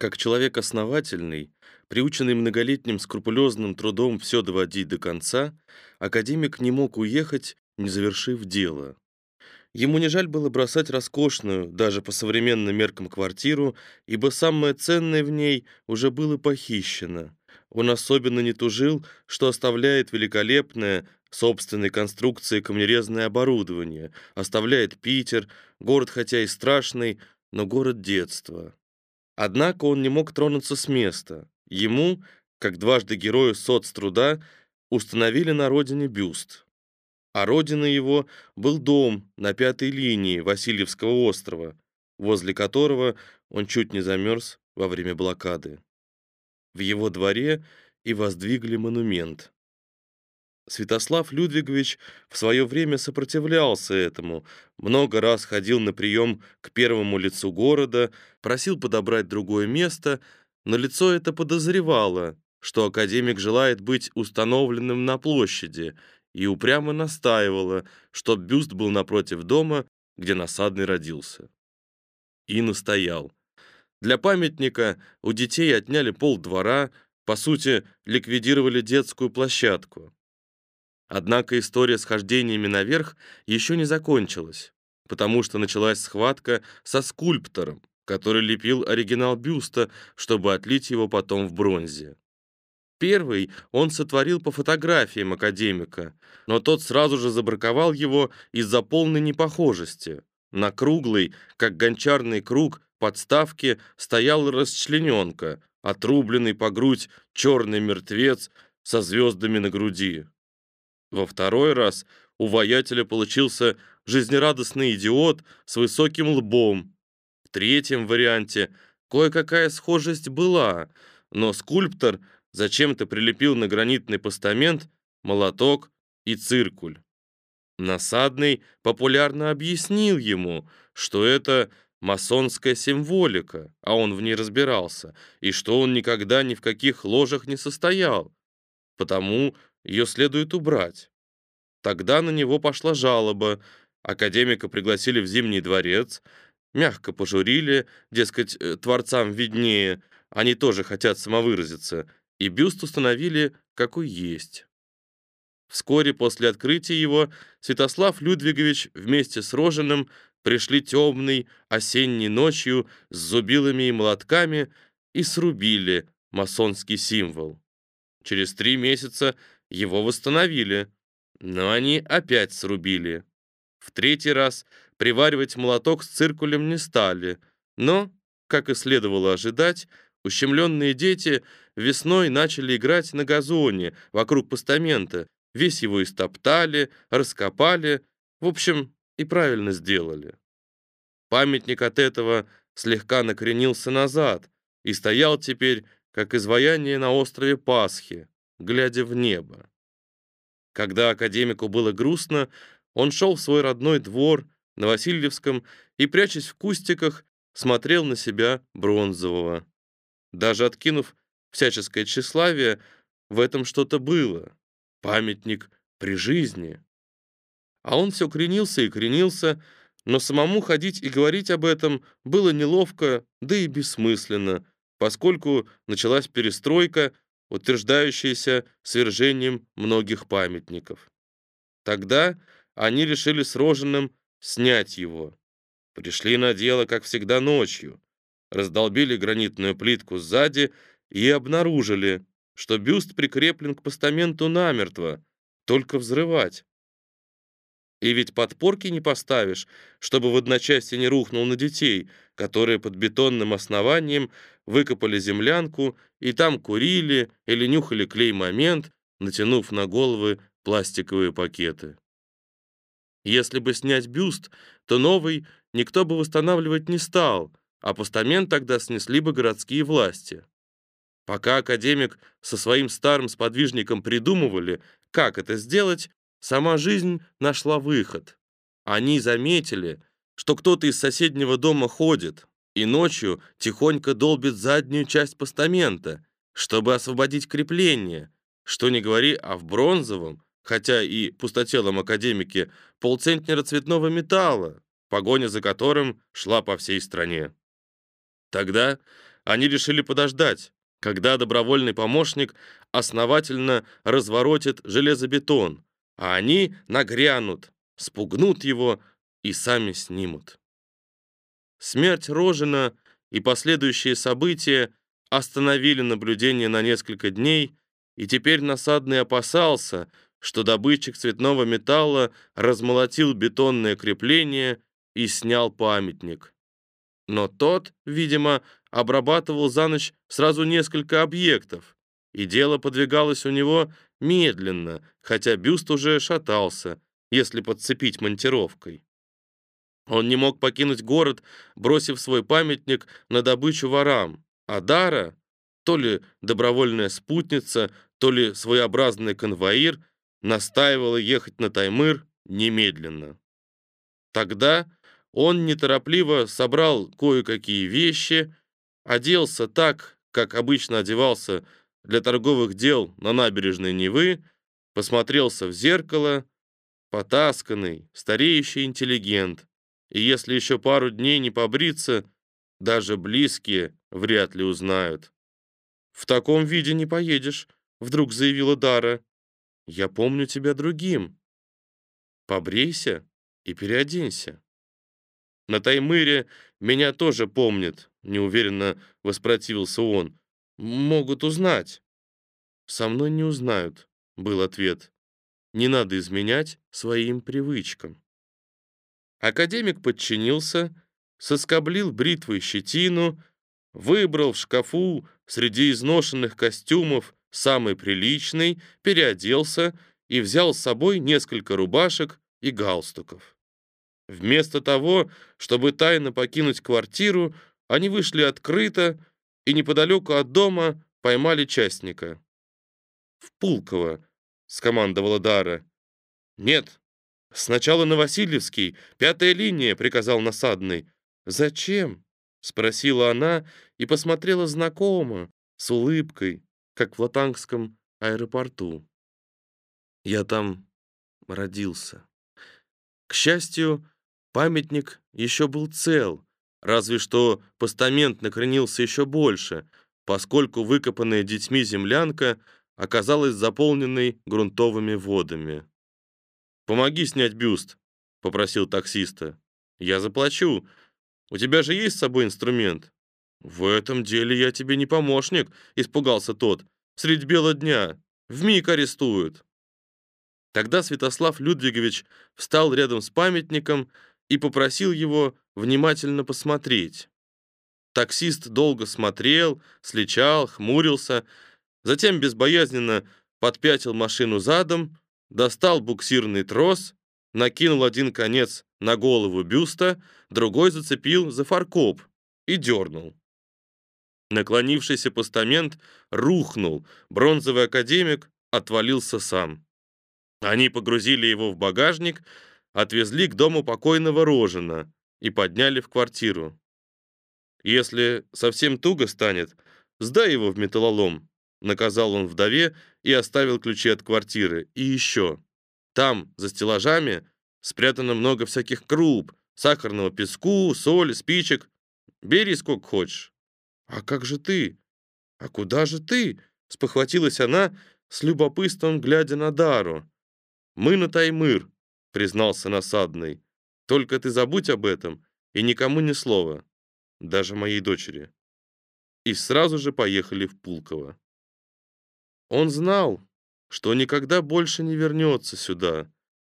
Как человек основательный, приученный многолетним скрупулезным трудом все доводить до конца, академик не мог уехать, не завершив дело. Ему не жаль было бросать роскошную, даже по современным меркам, квартиру, ибо самое ценное в ней уже было похищено. Он особенно не тужил, что оставляет великолепное, собственной конструкции камнерезное оборудование, оставляет Питер, город хотя и страшный, но город детства. Однако он не мог тронуться с места. Ему, как дважды герою соцтруда, установили на родине бюст. А родиной его был дом на пятой линии Васильевского острова, возле которого он чуть не замерз во время блокады. В его дворе и воздвигли монумент. Святослав Людвигович в свое время сопротивлялся этому, много раз ходил на прием к первому лицу города, просил подобрать другое место, но лицо это подозревало, что академик желает быть установленным на площади, и упрямо настаивало, чтоб бюст был напротив дома, где насадный родился. И настоял. Для памятника у детей отняли пол двора, по сути, ликвидировали детскую площадку. Однако история с хождениями наверх еще не закончилась, потому что началась схватка со скульптором, который лепил оригинал бюста, чтобы отлить его потом в бронзе. Первый он сотворил по фотографиям академика, но тот сразу же забраковал его из-за полной непохожести. На круглый, как гончарный круг, подставке стоял расчлененка, отрубленный по грудь черный мертвец со звездами на груди. Во второй раз у воятеля получился жизнерадостный идиот с высоким лбом. В третьем варианте кое-какая схожесть была, но скульптор зачем-то прилепил на гранитный постамент молоток и циркуль. Насадный популярно объяснил ему, что это масонская символика, а он в ней разбирался, и что он никогда ни в каких ложах не состоял. Потому ее следует убрать. Тогда на него пошла жалоба. Академика пригласили в Зимний дворец, мягко пожурили, дескать, э, творцам виднее, они тоже хотят самовыразиться, и бюст установили, какой есть. Вскоре после открытия его Святослав Людвигович вместе с Роженым пришли темной осенней ночью с зубилами и молотками и срубили масонский символ. Через три месяца его восстановили, но они опять срубили. В третий раз приваривать молоток с циркулем не стали, но, как и следовало ожидать, ущемленные дети весной начали играть на газоне вокруг постамента, весь его истоптали, раскопали, в общем, и правильно сделали. Памятник от этого слегка накренился назад и стоял теперь, как изваяние на острове Пасхи, глядя в небо. Когда академику было грустно, он шел в свой родной двор на Васильевском и, прячась в кустиках, смотрел на себя бронзового. Даже откинув всяческое тщеславие, в этом что-то было. Памятник при жизни. А он все кренился и кренился, но самому ходить и говорить об этом было неловко, да и бессмысленно, поскольку началась перестройка, утверждающаяся свержением многих памятников. Тогда они решили с Роженым снять его. Пришли на дело, как всегда, ночью. Раздолбили гранитную плитку сзади и обнаружили, что бюст прикреплен к постаменту намертво, только взрывать. И ведь подпорки не поставишь, чтобы в одночасье не рухнул на детей, которые под бетонным основанием выкопали землянку и там курили или нюхали клей-момент, натянув на головы пластиковые пакеты. Если бы снять бюст, то новый никто бы восстанавливать не стал, а постамент тогда снесли бы городские власти. Пока академик со своим старым сподвижником придумывали, как это сделать, Сама жизнь нашла выход. Они заметили, что кто-то из соседнего дома ходит и ночью тихонько долбит заднюю часть постамента, чтобы освободить крепление. Что не говори, а в бронзовом, хотя и пустотелом академике, полцентнера цветного металла, погоня за которым шла по всей стране. Тогда они решили подождать, когда добровольный помощник основательно разворотит железобетон, а они нагрянут, спугнут его и сами снимут. Смерть Рожина и последующие события остановили наблюдение на несколько дней, и теперь насадный опасался, что добытчик цветного металла размолотил бетонное крепление и снял памятник. Но тот, видимо, обрабатывал за ночь сразу несколько объектов, и дело подвигалось у него медленно, хотя бюст уже шатался, если подцепить монтировкой. Он не мог покинуть город, бросив свой памятник на добычу ворам, а Дара, то ли добровольная спутница, то ли своеобразный конвоир, настаивала ехать на Таймыр немедленно. Тогда он неторопливо собрал кое-какие вещи, оделся так, как обычно одевался для торговых дел на набережной Невы, посмотрелся в зеркало, потасканный, стареющий интеллигент, и если еще пару дней не побриться, даже близкие вряд ли узнают. «В таком виде не поедешь», — вдруг заявила Дара. «Я помню тебя другим. Побрейся и переоденься». «На Таймыре меня тоже помнят», — неуверенно воспротивился он. «Могут узнать». «Со мной не узнают», — был ответ. «Не надо изменять своим привычкам». Академик подчинился, соскоблил бритвой щетину, выбрал в шкафу среди изношенных костюмов самый приличный, переоделся и взял с собой несколько рубашек и галстуков. Вместо того, чтобы тайно покинуть квартиру, они вышли открыто и неподалеку от дома поймали частника. «В Пулково», — скомандовала Дара. «Нет, «Сначала на Васильевский, пятая линия», — приказал насадный. «Зачем?» — спросила она и посмотрела знакомо, с улыбкой, как в Латангском аэропорту. «Я там родился». К счастью, памятник еще был цел, разве что постамент накренился еще больше, поскольку выкопанная детьми землянка оказалась заполненной грунтовыми водами. «Помоги снять бюст», — попросил таксиста. «Я заплачу. У тебя же есть с собой инструмент?» «В этом деле я тебе не помощник», — испугался тот. «Средь бела дня. Вмиг арестуют». Тогда Святослав Людвигович встал рядом с памятником и попросил его внимательно посмотреть. Таксист долго смотрел, сличал, хмурился, затем безбоязненно подпятил машину задом достал буксирный трос, накинул один конец на голову бюста, другой зацепил за фаркоп и дернул. Наклонившийся постамент рухнул, бронзовый академик отвалился сам. Они погрузили его в багажник, отвезли к дому покойного Рожина и подняли в квартиру. Если совсем туго станет, сдай его в металлолом, наказал он вдове и оставил ключи от квартиры. И еще. Там, за стеллажами, спрятано много всяких круп, сахарного песку, соли, спичек. Бери сколько хочешь. А как же ты? А куда же ты? Спохватилась она с любопытством, глядя на Дару. Мы на Таймыр, признался насадный. Только ты забудь об этом и никому ни слова, даже моей дочери. И сразу же поехали в Пулково. Он знал, что никогда больше не вернется сюда,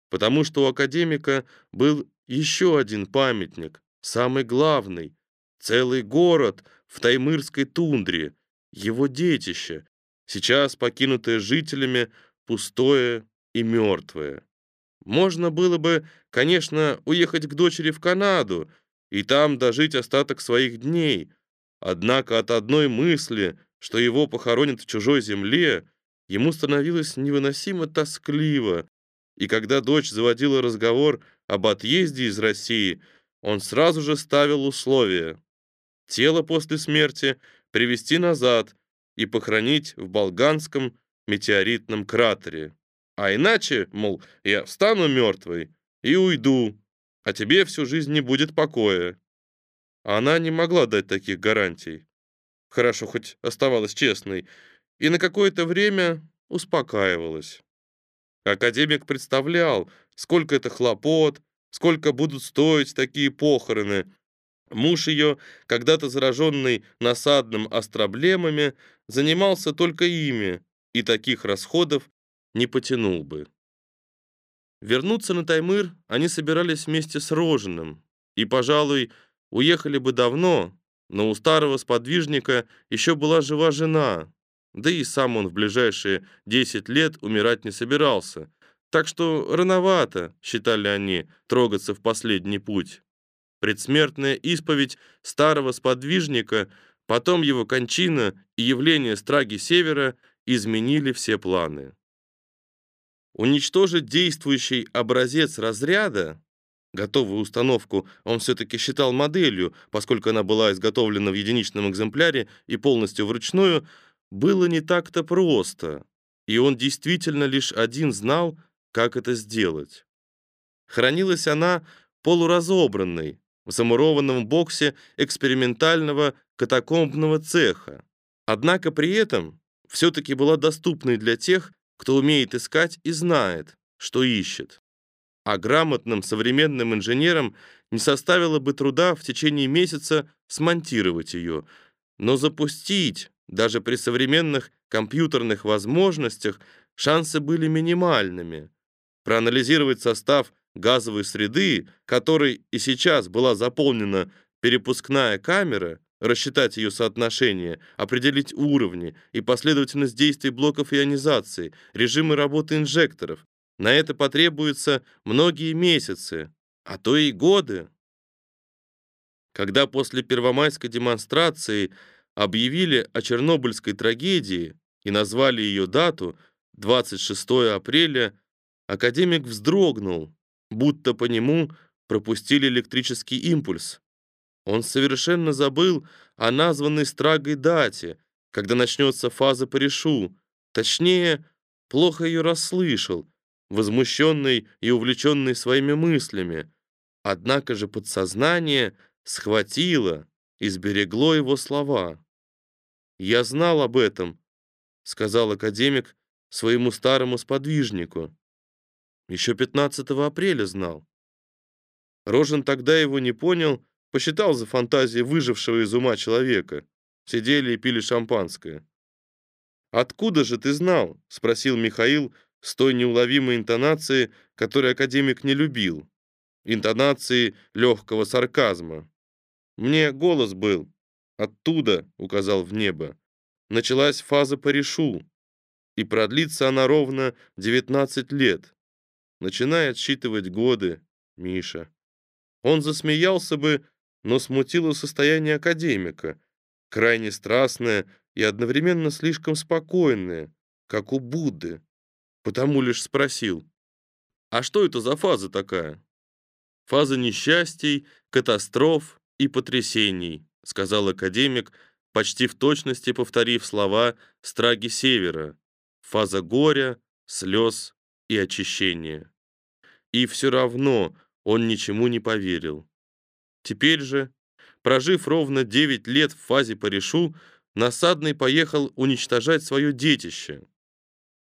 потому что у академика был еще один памятник, самый главный, целый город в Таймырской тундре, его детище, сейчас покинутое жителями, пустое и мертвое. Можно было бы, конечно, уехать к дочери в Канаду и там дожить остаток своих дней, однако от одной мысли, что его похоронят в чужой земле, ему становилось невыносимо тоскливо, и когда дочь заводила разговор об отъезде из России, он сразу же ставил условия. Тело после смерти привезти назад и похоронить в Болганском метеоритном кратере. А иначе, мол, я встану мертвой и уйду, а тебе всю жизнь не будет покоя. Она не могла дать таких гарантий. Хорошо хоть оставалась честной, и на какое-то время успокаивалась. Академик представлял, сколько это хлопот, сколько будут стоить такие похороны. Муж ее, когда-то зараженный насадным остроблемами, занимался только ими, и таких расходов не потянул бы. Вернуться на Таймыр они собирались вместе с Роженым, и, пожалуй, уехали бы давно, но у старого сподвижника еще была жива жена, да и сам он в ближайшие 10 лет умирать не собирался. Так что рановато, считали они, трогаться в последний путь. Предсмертная исповедь старого сподвижника, потом его кончина и явление страги Севера изменили все планы. Уничтожить действующий образец разряда, готовую установку он все-таки считал моделью, поскольку она была изготовлена в единичном экземпляре и полностью вручную, было не так-то просто, и он действительно лишь один знал, как это сделать. Хранилась она полуразобранной, в замурованном боксе экспериментального катакомбного цеха. Однако при этом все-таки была доступной для тех, кто умеет искать и знает, что ищет. А грамотным современным инженерам не составило бы труда в течение месяца смонтировать ее, но запустить даже при современных компьютерных возможностях шансы были минимальными. Проанализировать состав газовой среды, которой и сейчас была заполнена перепускная камера, рассчитать ее соотношение, определить уровни и последовательность действий блоков ионизации, режимы работы инжекторов. На это потребуется многие месяцы, а то и годы. Когда после первомайской демонстрации объявили о Чернобыльской трагедии и назвали ее дату 26 апреля, академик вздрогнул, будто по нему пропустили электрический импульс. Он совершенно забыл о названной страгой дате, когда начнется фаза Паришу, точнее, плохо ее расслышал, возмущенный и увлеченный своими мыслями. Однако же подсознание схватило и сберегло его слова. «Я знал об этом», — сказал академик своему старому сподвижнику. Еще 15 апреля знал. Рожен тогда его не понял, посчитал за фантазии выжившего из ума человека. Сидели и пили шампанское. «Откуда же ты знал?» — спросил Михаил с той неуловимой интонацией, которую академик не любил. Интонацией легкого сарказма. «Мне голос был, Оттуда, указал в небо, началась фаза Паришу, и продлится она ровно 19 лет. Начиная отсчитывать годы, Миша. Он засмеялся бы, но смутило состояние академика, крайне страстное и одновременно слишком спокойное, как у Будды. Потому лишь спросил: "А что это за фаза такая?" Фаза несчастий, катастроф и потрясений сказал академик, почти в точности повторив слова Страги Севера. Фаза горя, слез и очищения. И все равно он ничему не поверил. Теперь же, прожив ровно 9 лет в фазе Паришу, Насадный поехал уничтожать свое детище,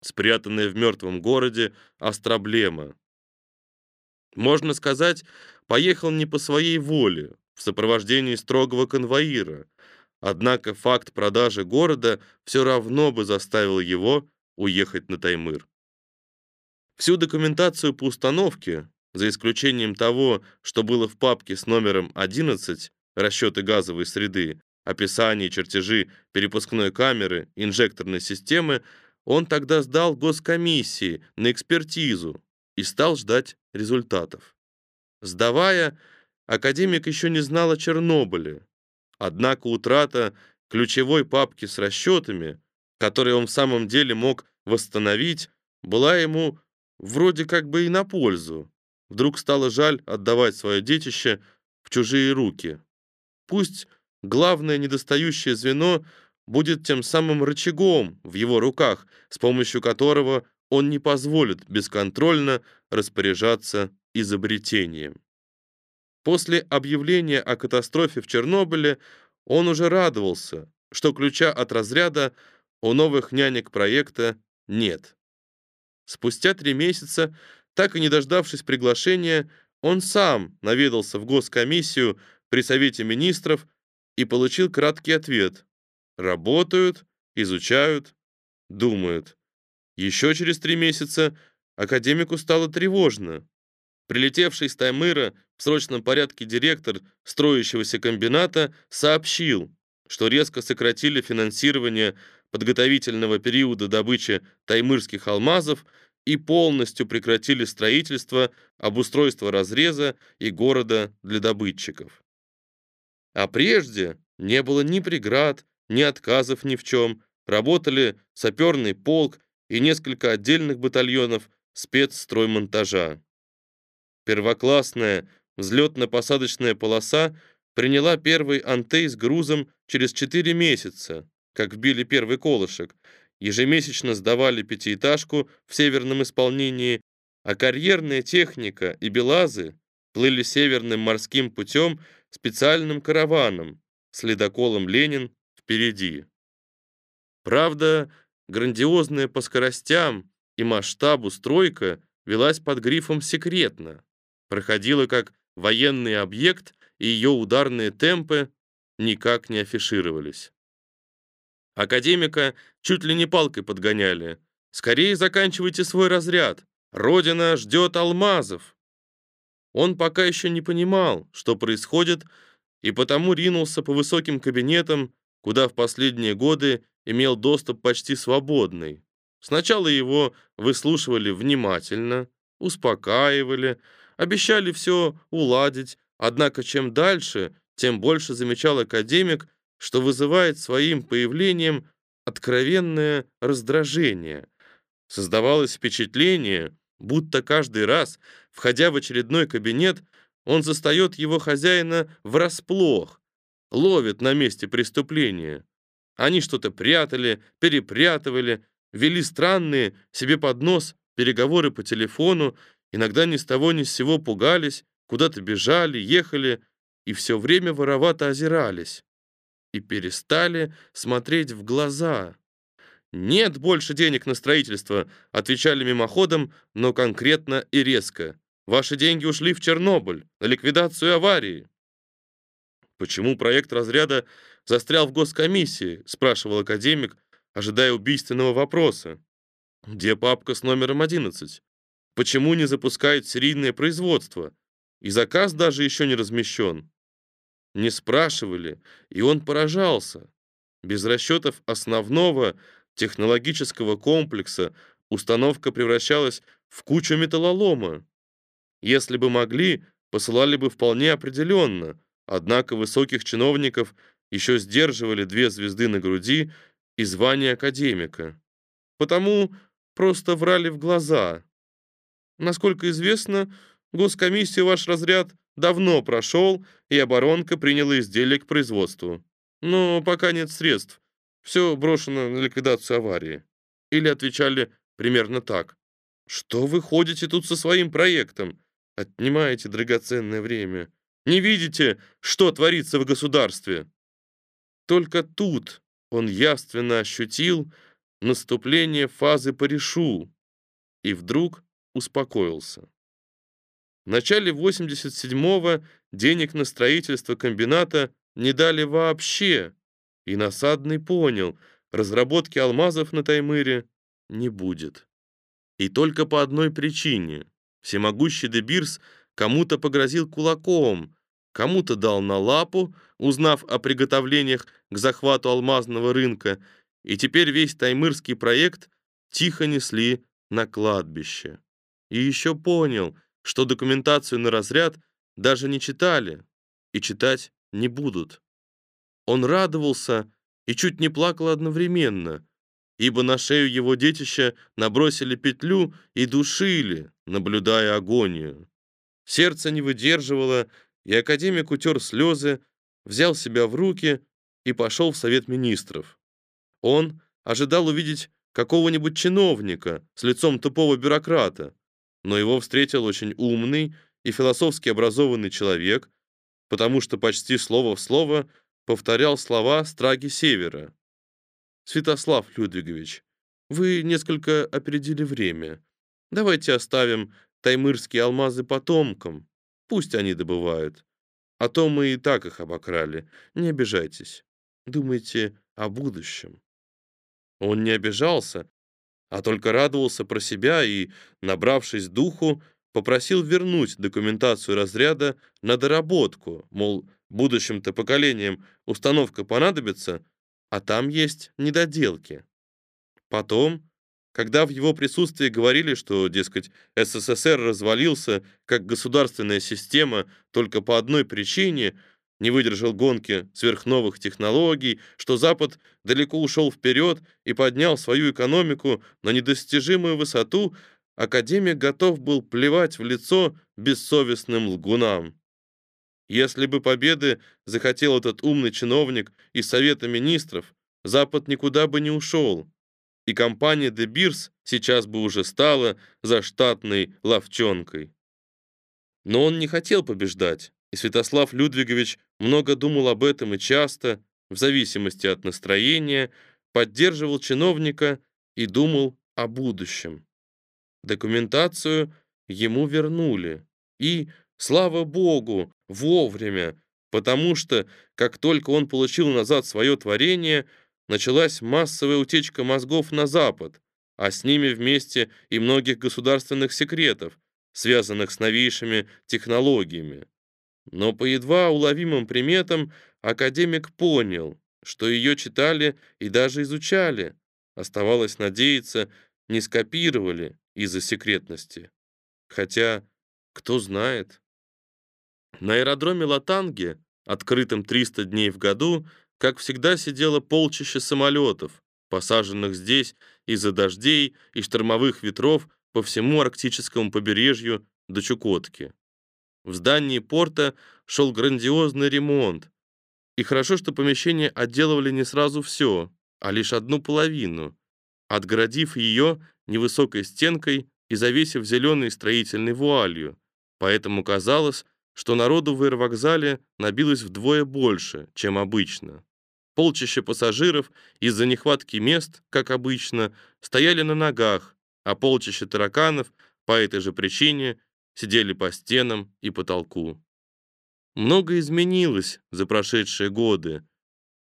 спрятанное в мертвом городе Остроблема. Можно сказать, поехал не по своей воле, в сопровождении строгого конвоира. Однако факт продажи города все равно бы заставил его уехать на Таймыр. Всю документацию по установке, за исключением того, что было в папке с номером 11, расчеты газовой среды, описание, чертежи перепускной камеры, инжекторной системы, он тогда сдал госкомиссии на экспертизу и стал ждать результатов. Сдавая, академик еще не знал о Чернобыле. Однако утрата ключевой папки с расчетами, которые он в самом деле мог восстановить, была ему вроде как бы и на пользу. Вдруг стало жаль отдавать свое детище в чужие руки. Пусть главное недостающее звено будет тем самым рычагом в его руках, с помощью которого он не позволит бесконтрольно распоряжаться изобретением. После объявления о катастрофе в Чернобыле он уже радовался, что ключа от разряда у новых нянек проекта нет. Спустя три месяца, так и не дождавшись приглашения, он сам наведался в госкомиссию при Совете министров и получил краткий ответ. Работают, изучают, думают. Еще через три месяца академику стало тревожно. Прилетевший с Таймыра в срочном порядке директор строящегося комбината сообщил, что резко сократили финансирование подготовительного периода добычи таймырских алмазов и полностью прекратили строительство, обустройство разреза и города для добытчиков. А прежде не было ни преград, ни отказов ни в чем, работали саперный полк и несколько отдельных батальонов спецстроймонтажа. Первоклассная взлетно-посадочная полоса приняла первый антей с грузом через 4 месяца, как вбили первый колышек, ежемесячно сдавали пятиэтажку в северном исполнении, а карьерная техника и белазы плыли северным морским путем специальным караваном с ледоколом «Ленин» впереди. Правда, грандиозная по скоростям и масштабу стройка велась под грифом «секретно», проходила как военный объект, и ее ударные темпы никак не афишировались. Академика чуть ли не палкой подгоняли. «Скорее заканчивайте свой разряд. Родина ждет алмазов». Он пока еще не понимал, что происходит, и потому ринулся по высоким кабинетам, куда в последние годы имел доступ почти свободный. Сначала его выслушивали внимательно, успокаивали, обещали все уладить, однако чем дальше, тем больше замечал академик, что вызывает своим появлением откровенное раздражение. Создавалось впечатление, будто каждый раз, входя в очередной кабинет, он застает его хозяина врасплох, ловит на месте преступления. Они что-то прятали, перепрятывали, вели странные себе под нос переговоры по телефону, иногда ни с того ни с сего пугались, куда-то бежали, ехали и все время воровато озирались и перестали смотреть в глаза. «Нет больше денег на строительство», — отвечали мимоходом, но конкретно и резко. «Ваши деньги ушли в Чернобыль, на ликвидацию аварии». «Почему проект разряда застрял в госкомиссии?» — спрашивал академик, ожидая убийственного вопроса. «Где папка с номером 11? Почему не запускают серийное производство? И заказ даже еще не размещен» не спрашивали, и он поражался. Без расчетов основного технологического комплекса установка превращалась в кучу металлолома. Если бы могли, посылали бы вполне определенно, однако высоких чиновников еще сдерживали две звезды на груди и звание академика. Потому просто врали в глаза. Насколько известно, госкомиссия ваш разряд давно прошел, и оборонка приняла изделие к производству. Но пока нет средств. Все брошено на ликвидацию аварии. Или отвечали примерно так. Что вы ходите тут со своим проектом? Отнимаете драгоценное время. Не видите, что творится в государстве? Только тут он явственно ощутил наступление фазы порешу и вдруг успокоился. В начале 87-го денег на строительство комбината не дали вообще, и Насадный понял, разработки алмазов на Таймыре не будет. И только по одной причине. Всемогущий Дебирс кому-то погрозил кулаком, кому-то дал на лапу, узнав о приготовлениях к захвату алмазного рынка, и теперь весь таймырский проект тихо несли на кладбище. И еще понял — что документацию на разряд даже не читали и читать не будут. Он радовался и чуть не плакал одновременно, ибо на шею его детища набросили петлю и душили, наблюдая агонию. Сердце не выдерживало, и академик утер слезы, взял себя в руки и пошел в Совет Министров. Он ожидал увидеть какого-нибудь чиновника с лицом тупого бюрократа, но его встретил очень умный и философски образованный человек, потому что почти слово в слово повторял слова Страги Севера. «Святослав Людвигович, вы несколько опередили время. Давайте оставим таймырские алмазы потомкам. Пусть они добывают. А то мы и так их обокрали. Не обижайтесь. Думайте о будущем». Он не обижался, а только радовался про себя и, набравшись духу, попросил вернуть документацию разряда на доработку, мол, будущим-то поколениям установка понадобится, а там есть недоделки. Потом, когда в его присутствии говорили, что, дескать, СССР развалился как государственная система только по одной причине, не выдержал гонки сверхновых технологий, что Запад далеко ушел вперед и поднял свою экономику на недостижимую высоту, академик готов был плевать в лицо бессовестным лгунам. Если бы победы захотел этот умный чиновник из Совета министров, Запад никуда бы не ушел, и компания De Beers сейчас бы уже стала заштатной ловчонкой. Но он не хотел побеждать, и Святослав Людвигович много думал об этом и часто, в зависимости от настроения, поддерживал чиновника и думал о будущем. Документацию ему вернули, и, слава богу, вовремя, потому что, как только он получил назад свое творение, началась массовая утечка мозгов на Запад, а с ними вместе и многих государственных секретов, связанных с новейшими технологиями. Но по едва уловимым приметам академик понял, что ее читали и даже изучали. Оставалось надеяться, не скопировали из-за секретности. Хотя, кто знает. На аэродроме Латанги, открытом 300 дней в году, как всегда сидело полчища самолетов, посаженных здесь из-за дождей и штормовых ветров по всему арктическому побережью до Чукотки. В здании порта шел грандиозный ремонт. И хорошо, что помещение отделывали не сразу все, а лишь одну половину, отгородив ее невысокой стенкой и завесив зеленой строительной вуалью. Поэтому казалось, что народу в аэровокзале набилось вдвое больше, чем обычно. Полчища пассажиров из-за нехватки мест, как обычно, стояли на ногах, а полчища тараканов по этой же причине сидели по стенам и потолку. Много изменилось за прошедшие годы.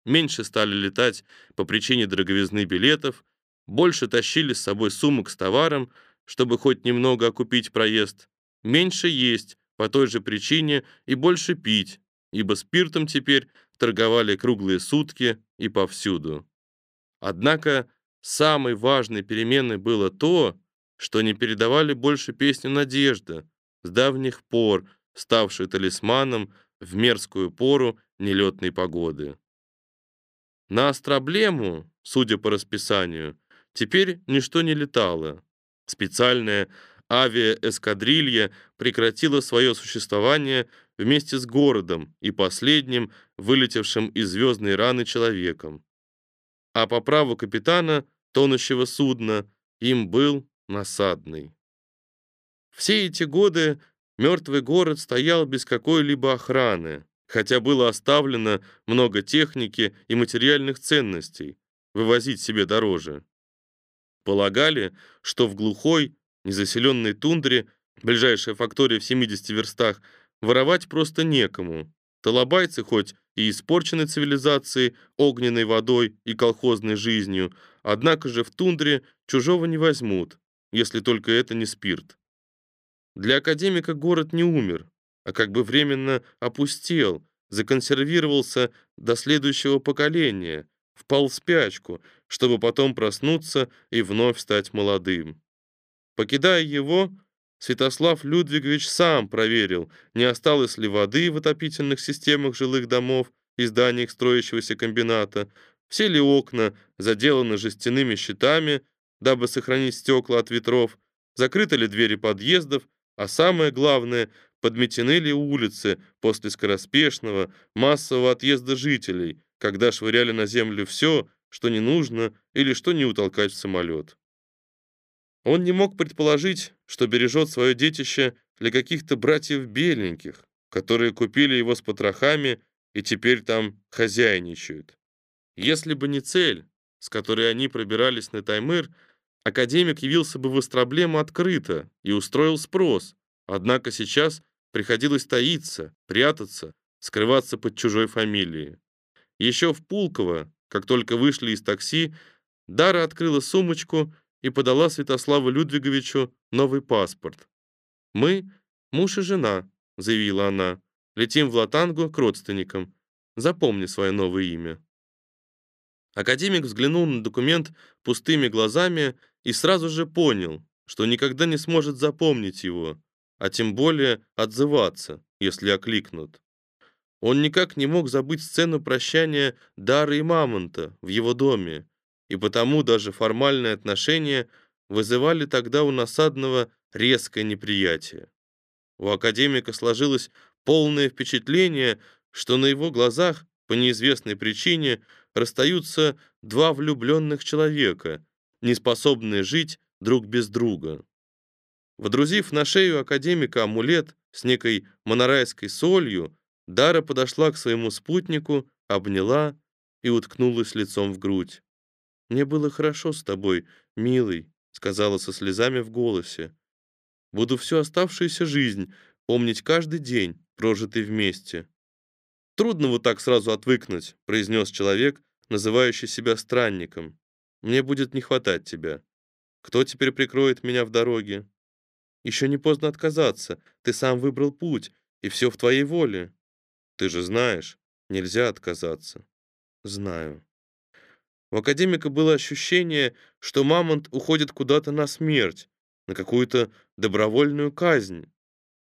Меньше стали летать по причине дороговизны билетов, больше тащили с собой сумок с товаром, чтобы хоть немного окупить проезд, меньше есть по той же причине и больше пить, ибо спиртом теперь торговали круглые сутки и повсюду. Однако самой важной переменой было то, что не передавали больше песню «Надежда», с давних пор ставший талисманом в мерзкую пору нелетной погоды. На Астроблему, судя по расписанию, теперь ничто не летало. Специальная авиаэскадрилья прекратила свое существование вместе с городом и последним вылетевшим из звездной раны человеком. А по праву капитана тонущего судна им был насадный. Все эти годы мертвый город стоял без какой-либо охраны, хотя было оставлено много техники и материальных ценностей, вывозить себе дороже. Полагали, что в глухой, незаселенной тундре, ближайшая фактория в 70 верстах, воровать просто некому. Талабайцы хоть и испорчены цивилизацией, огненной водой и колхозной жизнью, однако же в тундре чужого не возьмут, если только это не спирт. Для академика город не умер, а как бы временно опустел, законсервировался до следующего поколения, впал в спячку, чтобы потом проснуться и вновь стать молодым. Покидая его, Святослав Людвигович сам проверил, не осталось ли воды в отопительных системах жилых домов и зданиях строящегося комбината, все ли окна заделаны жестяными щитами, дабы сохранить стекла от ветров, закрыты ли двери подъездов, а самое главное, подметены ли улицы после скороспешного, массового отъезда жителей, когда швыряли на землю все, что не нужно или что не утолкать в самолет. Он не мог предположить, что бережет свое детище для каких-то братьев беленьких, которые купили его с потрохами и теперь там хозяйничают. Если бы не цель, с которой они пробирались на Таймыр, академик явился бы в Остроблему открыто и устроил спрос. Однако сейчас приходилось таиться, прятаться, скрываться под чужой фамилией. Еще в Пулково, как только вышли из такси, Дара открыла сумочку и подала Святославу Людвиговичу новый паспорт. «Мы — муж и жена», — заявила она. «Летим в Латангу к родственникам. Запомни свое новое имя». Академик взглянул на документ пустыми глазами и сразу же понял, что никогда не сможет запомнить его, а тем более отзываться, если окликнут. Он никак не мог забыть сцену прощания Дары и Мамонта в его доме, и потому даже формальные отношения вызывали тогда у Насадного резкое неприятие. У академика сложилось полное впечатление, что на его глазах по неизвестной причине расстаются два влюбленных человека, не способные жить друг без друга. Водрузив на шею академика амулет с некой монорайской солью, Дара подошла к своему спутнику, обняла и уткнулась лицом в грудь. «Мне было хорошо с тобой, милый», — сказала со слезами в голосе. «Буду всю оставшуюся жизнь помнить каждый день, прожитый вместе». «Трудно вот так сразу отвыкнуть», — произнес человек, называющий себя странником. «Мне будет не хватать тебя. Кто теперь прикроет меня в дороге?» «Еще не поздно отказаться. Ты сам выбрал путь, и все в твоей воле». Ты же знаешь, нельзя отказаться. Знаю. У академика было ощущение, что мамонт уходит куда-то на смерть, на какую-то добровольную казнь.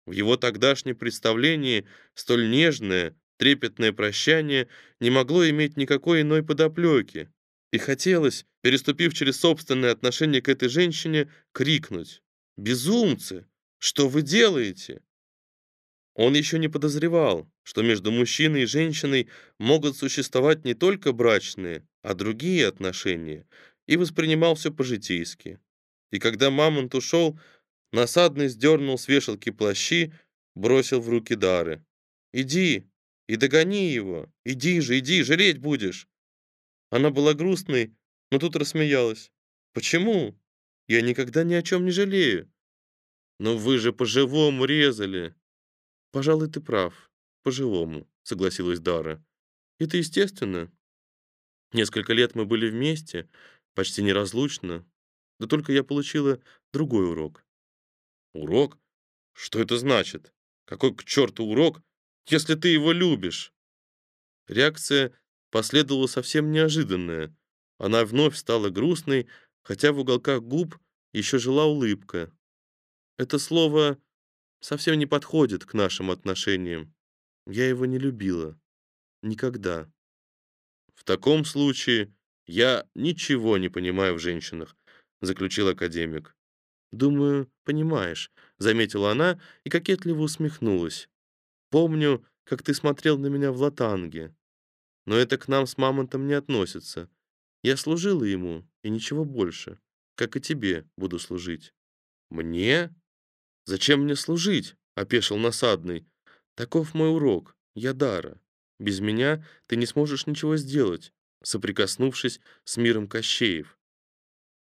В его тогдашнем представлении столь нежное, трепетное прощание не могло иметь никакой иной подоплеки. И хотелось, переступив через собственное отношение к этой женщине, крикнуть «Безумцы! Что вы делаете? Он еще не подозревал, что между мужчиной и женщиной могут существовать не только брачные, а другие отношения, и воспринимал все по-житейски. И когда мамонт ушел, насадный сдернул с вешалки плащи, бросил в руки Дары. «Иди и догони его! Иди же, иди, жалеть будешь!» Она была грустной, но тут рассмеялась. «Почему? Я никогда ни о чем не жалею». «Но вы же по-живому резали!» «Пожалуй, ты прав. По-живому», — согласилась Дара. «Это естественно. Несколько лет мы были вместе, почти неразлучно. Да только я получила другой урок». «Урок? Что это значит? Какой к черту урок, если ты его любишь?» Реакция последовала совсем неожиданная. Она вновь стала грустной, хотя в уголках губ еще жила улыбка. Это слово совсем не подходит к нашим отношениям. Я его не любила. Никогда. В таком случае я ничего не понимаю в женщинах, заключил академик. Думаю, понимаешь, заметила она и кокетливо усмехнулась. Помню, как ты смотрел на меня в латанге. Но это к нам с мамонтом не относится. Я служила ему, и ничего больше. Как и тебе буду служить. Мне? «Зачем мне служить?» — опешил насадный. «Таков мой урок. Я Дара. Без меня ты не сможешь ничего сделать», соприкоснувшись с миром Кощеев.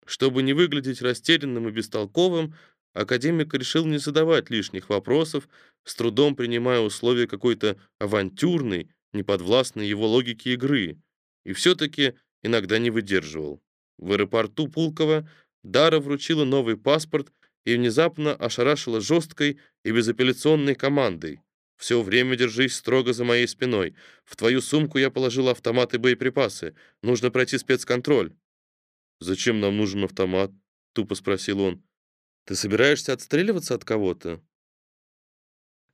Чтобы не выглядеть растерянным и бестолковым, академик решил не задавать лишних вопросов, с трудом принимая условия какой-то авантюрной, неподвластной его логике игры, и все-таки иногда не выдерживал. В аэропорту Пулково Дара вручила новый паспорт и внезапно ошарашила жесткой и безапелляционной командой. «Все время держись строго за моей спиной. В твою сумку я положил автомат и боеприпасы. Нужно пройти спецконтроль». «Зачем нам нужен автомат?» — тупо спросил он. «Ты собираешься отстреливаться от кого-то?»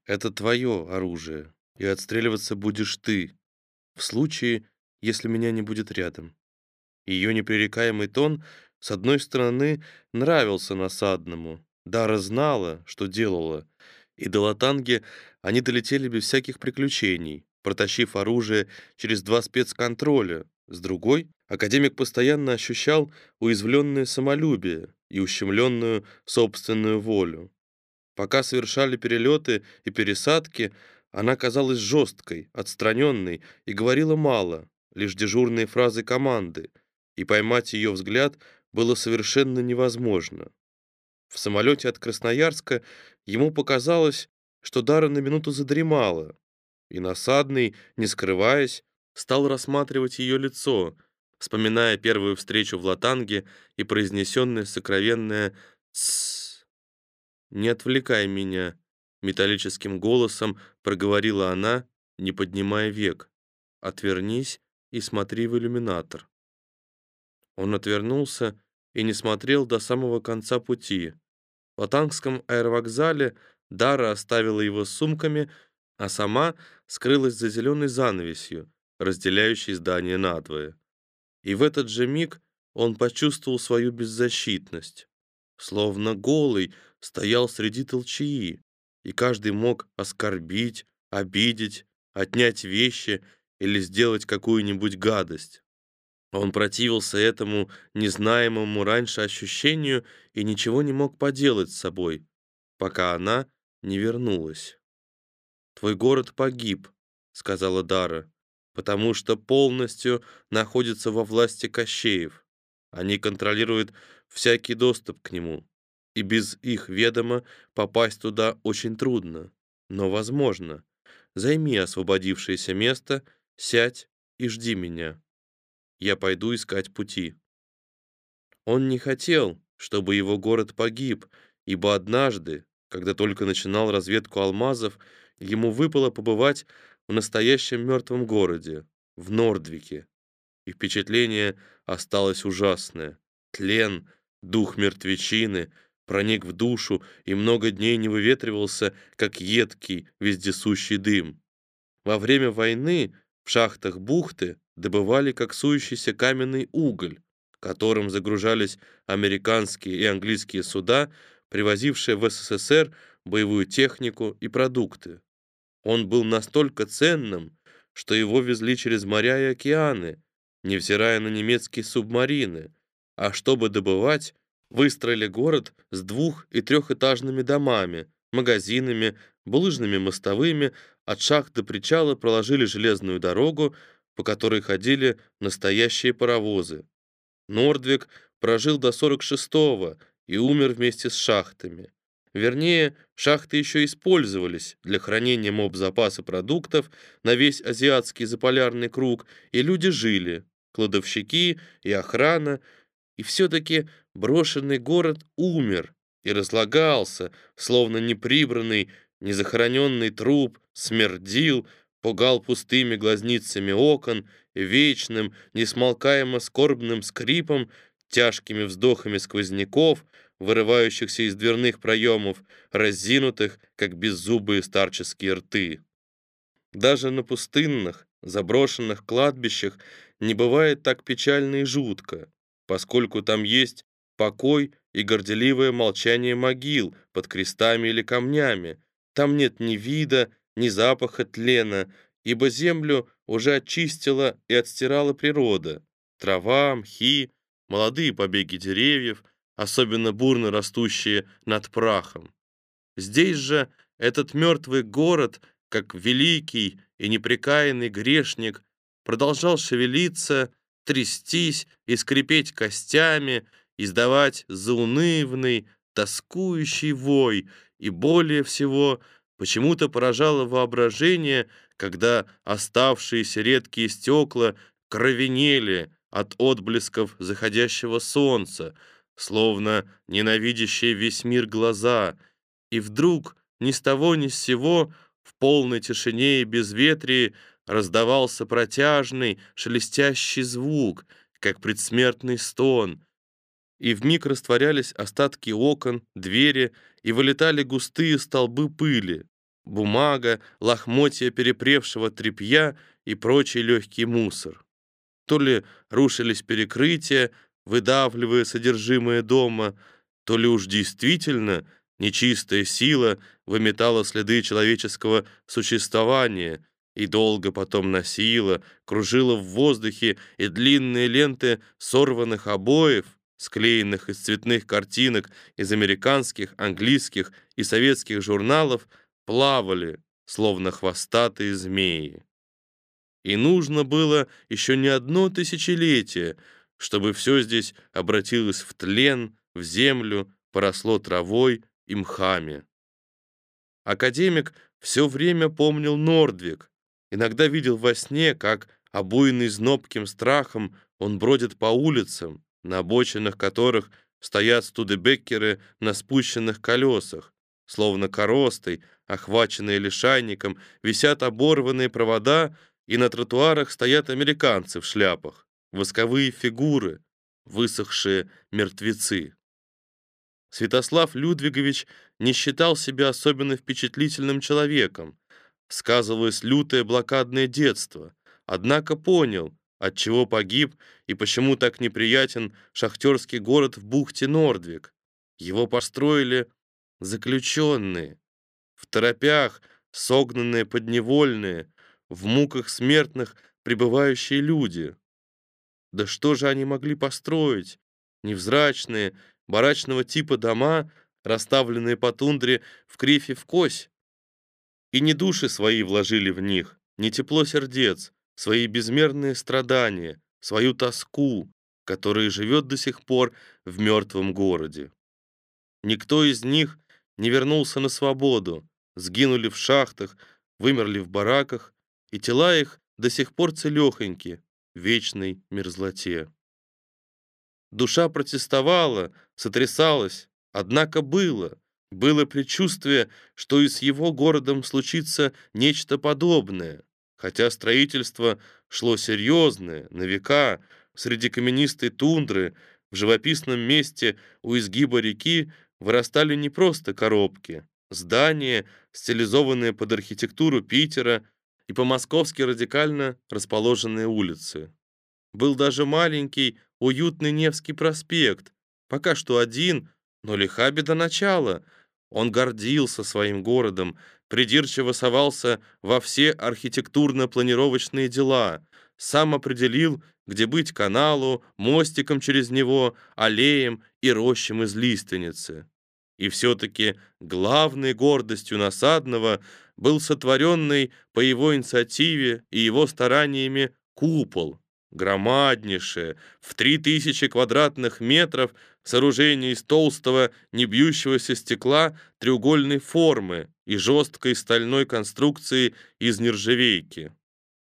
«Это твое оружие, и отстреливаться будешь ты, в случае, если меня не будет рядом». Ее непререкаемый тон с одной стороны, нравился насадному. Дара знала, что делала, и до Латанги они долетели без всяких приключений, протащив оружие через два спецконтроля. С другой, академик постоянно ощущал уязвленное самолюбие и ущемленную собственную волю. Пока совершали перелеты и пересадки, Она казалась жесткой, отстраненной и говорила мало, лишь дежурные фразы команды, и поймать ее взгляд было совершенно невозможно. В самолете от Красноярска ему показалось, что Дара на минуту задремала, и насадный, не скрываясь, стал рассматривать ее лицо, вспоминая первую встречу в Латанге и произнесенное сокровенное «Тссс». «Не отвлекай меня», — металлическим голосом проговорила она, не поднимая век. «Отвернись и смотри в иллюминатор». Он отвернулся и не смотрел до самого конца пути. В Латангском аэровокзале Дара оставила его с сумками, а сама скрылась за зеленой занавесью, разделяющей здание надвое. И в этот же миг он почувствовал свою беззащитность. Словно голый стоял среди толчаи, и каждый мог оскорбить, обидеть, отнять вещи или сделать какую-нибудь гадость. Он противился этому незнаемому раньше ощущению и ничего не мог поделать с собой, пока она не вернулась. «Твой город погиб», — сказала Дара, «потому что полностью находится во власти Кощеев. Они контролируют всякий доступ к нему, и без их ведома попасть туда очень трудно, но возможно. Займи освободившееся место, сядь и жди меня» я пойду искать пути. Он не хотел, чтобы его город погиб, ибо однажды, когда только начинал разведку алмазов, ему выпало побывать в настоящем мертвом городе, в Нордвике. И впечатление осталось ужасное. Тлен, дух мертвечины проник в душу и много дней не выветривался, как едкий, вездесущий дым. Во время войны в шахтах бухты добывали коксующийся каменный уголь, которым загружались американские и английские суда, привозившие в СССР боевую технику и продукты. Он был настолько ценным, что его везли через моря и океаны, невзирая на немецкие субмарины, а чтобы добывать, выстроили город с двух- и трехэтажными домами, магазинами, булыжными мостовыми, от шахт до причала проложили железную дорогу, по которой ходили настоящие паровозы. Нордвик прожил до 46-го и умер вместе с шахтами. Вернее, шахты еще использовались для хранения моб-запаса продуктов на весь азиатский заполярный круг, и люди жили, кладовщики и охрана, и все-таки брошенный город умер и разлагался, словно неприбранный, незахороненный труп, смердил, пугал пустыми глазницами окон, вечным, несмолкаемо скорбным скрипом, тяжкими вздохами сквозняков, вырывающихся из дверных проемов, разинутых, как беззубые старческие рты. Даже на пустынных, заброшенных кладбищах не бывает так печально и жутко, поскольку там есть покой и горделивое молчание могил под крестами или камнями. Там нет ни вида, ни запаха тлена, ибо землю уже очистила и отстирала природа. Трава, мхи, молодые побеги деревьев, особенно бурно растущие над прахом. Здесь же этот мертвый город, как великий и непрекаянный грешник, продолжал шевелиться, трястись и скрипеть костями, издавать заунывный, тоскующий вой, и более всего — Почему-то поражало воображение, когда оставшиеся редкие стекла кровенели от отблесков заходящего солнца, словно ненавидящие весь мир глаза, и вдруг ни с того ни с сего в полной тишине и безветрии раздавался протяжный шелестящий звук, как предсмертный стон, и вмиг растворялись остатки окон, двери, и вылетали густые столбы пыли, бумага, лохмотья перепревшего тряпья и прочий легкий мусор. То ли рушились перекрытия, выдавливая содержимое дома, то ли уж действительно нечистая сила выметала следы человеческого существования и долго потом носила, кружила в воздухе, и длинные ленты сорванных обоев, склеенных из цветных картинок из американских, английских и советских журналов, плавали, словно хвостатые змеи. И нужно было еще не одно тысячелетие, чтобы все здесь обратилось в тлен, в землю, поросло травой и мхами. Академик все время помнил Нордвик, иногда видел во сне, как, обуянный знобким страхом, он бродит по улицам, на обочинах которых стоят студебеккеры на спущенных колесах, словно коростой, охваченные лишайником, висят оборванные провода, и на тротуарах стоят американцы в шляпах, восковые фигуры, высохшие мертвецы. Святослав Людвигович не считал себя особенно впечатлительным человеком, сказывалось лютое блокадное детство, однако понял, от чего погиб и почему так неприятен шахтерский город в бухте Нордвик. Его построили заключенные, в торопях согнанные подневольные, в муках смертных пребывающие люди. Да что же они могли построить? Невзрачные, барачного типа дома, расставленные по тундре в крифе в кось. И не души свои вложили в них, не тепло сердец, свои безмерные страдания, свою тоску, которая живет до сих пор в мертвом городе. Никто из них не вернулся на свободу, сгинули в шахтах, вымерли в бараках, и тела их до сих пор целехоньки в вечной мерзлоте. Душа протестовала, сотрясалась, однако было, было предчувствие, что и с его городом случится нечто подобное, хотя строительство шло серьезное, на века, среди каменистой тундры, в живописном месте у изгиба реки вырастали не просто коробки, здания, стилизованные под архитектуру Питера и по-московски радикально расположенные улицы. Был даже маленький, уютный Невский проспект, пока что один, но лиха беда начала. Он гордился своим городом, придирчиво совался во все архитектурно-планировочные дела, сам определил, где быть каналу, мостиком через него, аллеем и рощем из лиственницы. И все-таки главной гордостью насадного был сотворенный по его инициативе и его стараниями купол, громаднейшее, в три тысячи квадратных метров сооружение из толстого, не бьющегося стекла треугольной формы и жесткой стальной конструкции из нержавейки.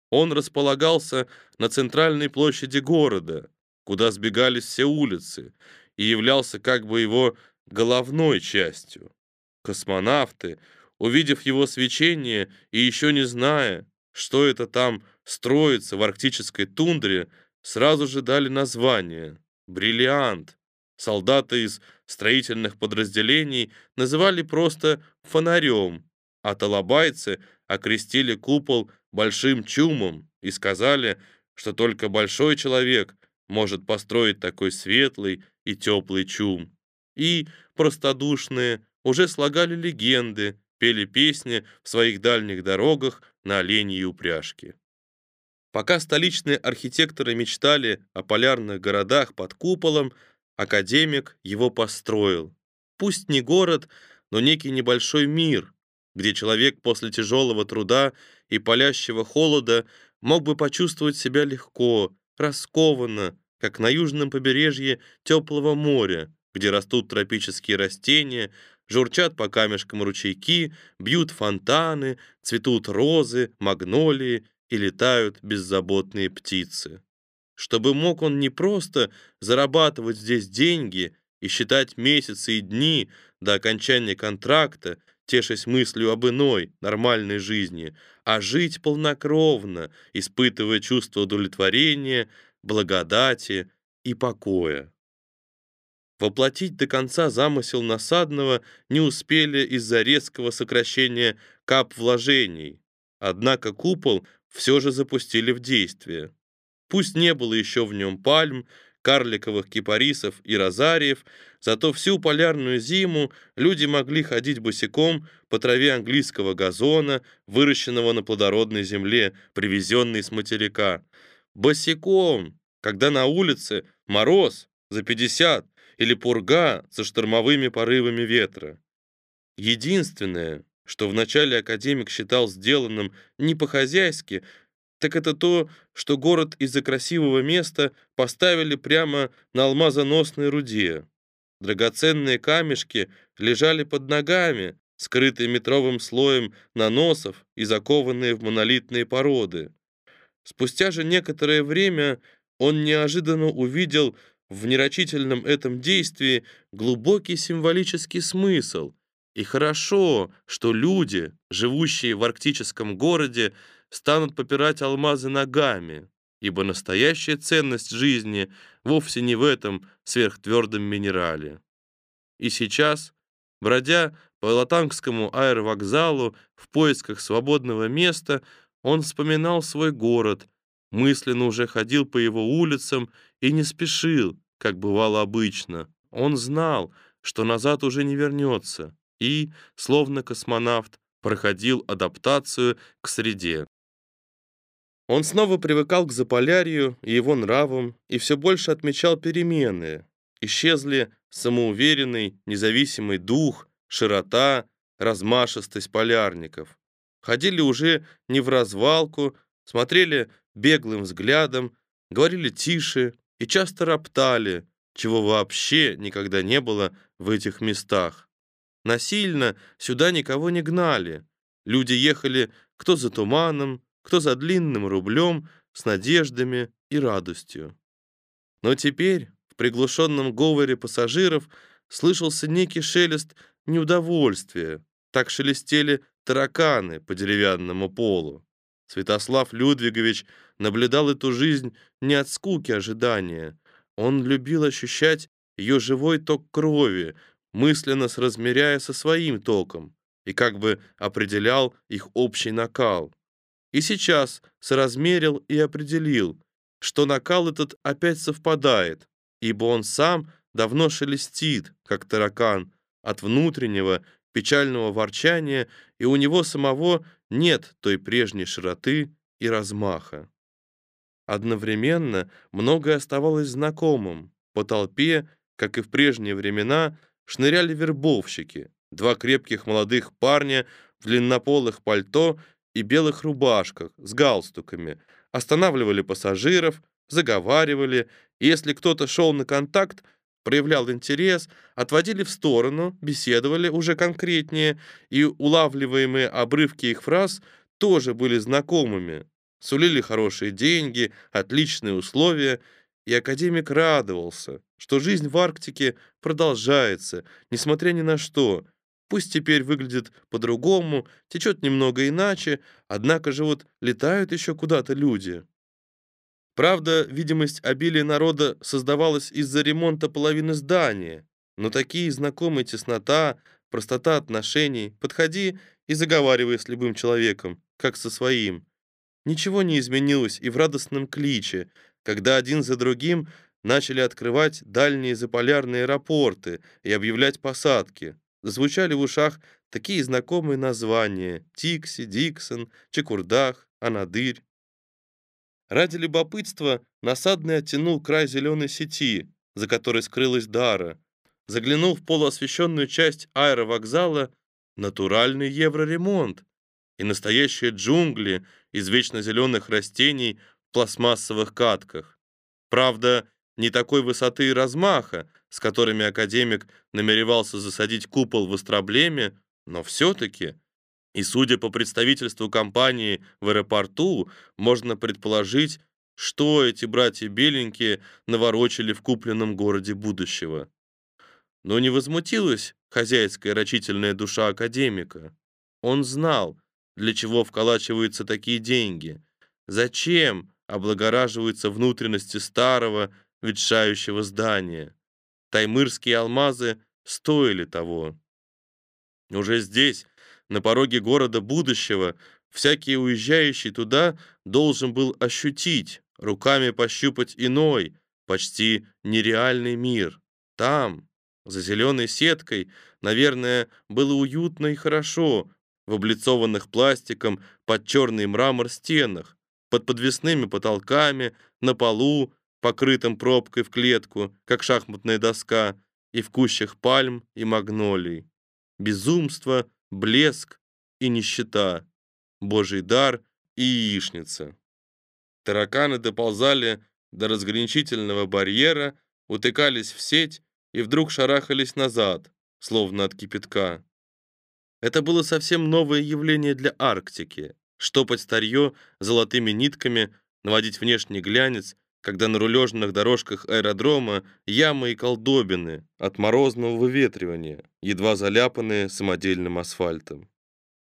Он располагался на центральной площади города, куда сбегались все улицы, и являлся как бы его головной частью. Космонавты, увидев его свечение и еще не зная, что это там строится в арктической тундре, сразу же дали название «Бриллиант». Солдаты из строительных подразделений называли просто «фонарем», а талабайцы окрестили купол «большим чумом» и сказали, что только большой человек может построить такой светлый и теплый чум. И простодушные уже слагали легенды, пели песни в своих дальних дорогах на оленьи упряжки. Пока столичные архитекторы мечтали о полярных городах под куполом, академик его построил. Пусть не город, но некий небольшой мир, где человек после тяжелого труда и палящего холода мог бы почувствовать себя легко, раскованно, как на южном побережье теплого моря, где растут тропические растения, журчат по камешкам ручейки, бьют фонтаны, цветут розы, магнолии и летают беззаботные птицы. Чтобы мог он не просто зарабатывать здесь деньги и считать месяцы и дни до окончания контракта, тешась мыслью об иной, нормальной жизни, а жить полнокровно, испытывая чувство удовлетворения, благодати и покоя. Воплотить до конца замысел насадного не успели из-за резкого сокращения кап вложений. Однако купол все же запустили в действие. Пусть не было еще в нем пальм, карликовых кипарисов и розариев, зато всю полярную зиму люди могли ходить босиком по траве английского газона, выращенного на плодородной земле, привезенной с материка. Босиком, когда на улице мороз за 50, или пурга со штормовыми порывами ветра. Единственное, что вначале академик считал сделанным не по-хозяйски, так это то, что город из-за красивого места поставили прямо на алмазоносной руде. Драгоценные камешки лежали под ногами, скрытые метровым слоем наносов и закованные в монолитные породы. Спустя же некоторое время он неожиданно увидел в нерочительном этом действии глубокий символический смысл. И хорошо, что люди, живущие в арктическом городе, станут попирать алмазы ногами, ибо настоящая ценность жизни вовсе не в этом сверхтвердом минерале. И сейчас, бродя по Латангскому аэровокзалу в поисках свободного места, он вспоминал свой город, мысленно уже ходил по его улицам и не спешил, как бывало обычно. Он знал, что назад уже не вернется, и, словно космонавт, проходил адаптацию к среде. Он снова привыкал к Заполярью и его нравам и все больше отмечал перемены. Исчезли самоуверенный, независимый дух, широта, размашистость полярников. Ходили уже не в развалку, смотрели беглым взглядом, говорили тише и часто роптали, чего вообще никогда не было в этих местах. Насильно сюда никого не гнали. Люди ехали кто за туманом, кто за длинным рублем, с надеждами и радостью. Но теперь в приглушенном говоре пассажиров слышался некий шелест неудовольствия. Так шелестели тараканы по деревянному полу. Святослав Людвигович наблюдал эту жизнь не от скуки ожидания. Он любил ощущать ее живой ток крови, мысленно соразмеряя со своим током, и как бы определял их общий накал. И сейчас соразмерил и определил, что накал этот опять совпадает, ибо он сам давно шелестит, как таракан, от внутреннего печального ворчания, и у него самого нет той прежней широты и размаха. Одновременно многое оставалось знакомым. По толпе, как и в прежние времена, шныряли вербовщики, два крепких молодых парня в длиннополых пальто и белых рубашках с галстуками, останавливали пассажиров, заговаривали, и если кто-то шел на контакт, проявлял интерес, отводили в сторону, беседовали уже конкретнее, и улавливаемые обрывки их фраз тоже были знакомыми, сулили хорошие деньги, отличные условия, и академик радовался, что жизнь в Арктике продолжается, несмотря ни на что, Пусть теперь выглядит по-другому, течет немного иначе, однако же вот летают еще куда-то люди. Правда, видимость обилия народа создавалась из-за ремонта половины здания, но такие знакомые теснота, простота отношений, подходи и заговаривай с любым человеком, как со своим. Ничего не изменилось и в радостном кличе, когда один за другим начали открывать дальние заполярные аэропорты и объявлять посадки. Зазвучали в ушах такие знакомые названия — Тикси, Диксон, Чекурдах, Анадырь. Ради любопытства насадный оттянул край зеленой сети, за которой скрылась Дара. Заглянул в полуосвещенную часть аэровокзала натуральный евроремонт и настоящие джунгли из вечно зеленых растений в пластмассовых катках. Правда, не такой высоты и размаха, с которыми академик намеревался засадить купол в Остроблеме, но все-таки, и судя по представительству компании в аэропорту, можно предположить, что эти братья беленькие наворочили в купленном городе будущего. Но не возмутилась хозяйская рачительная душа академика. Он знал, для чего вколачиваются такие деньги, зачем облагораживаются внутренности старого, ветшающего здания. Таймырские алмазы стоили того. Уже здесь, на пороге города будущего, всякий уезжающий туда должен был ощутить, руками пощупать иной, почти нереальный мир. Там, за зеленой сеткой, наверное, было уютно и хорошо, в облицованных пластиком под черный мрамор стенах, под подвесными потолками, на полу, покрытым пробкой в клетку, как шахматная доска, и в кущах пальм и магнолий. Безумство, блеск, и нищета, божий дар и яичница. Тараканы доползали до разграничительного барьера, утыкались в сеть и вдруг шарахались назад, словно от кипятка. Это было совсем новое явление для Арктики. Штопать старье золотыми нитками, наводить внешний глянец, когда на рулежных дорожках аэродрома ямы и колдобины от морозного выветривания, едва заляпанные самодельным асфальтом.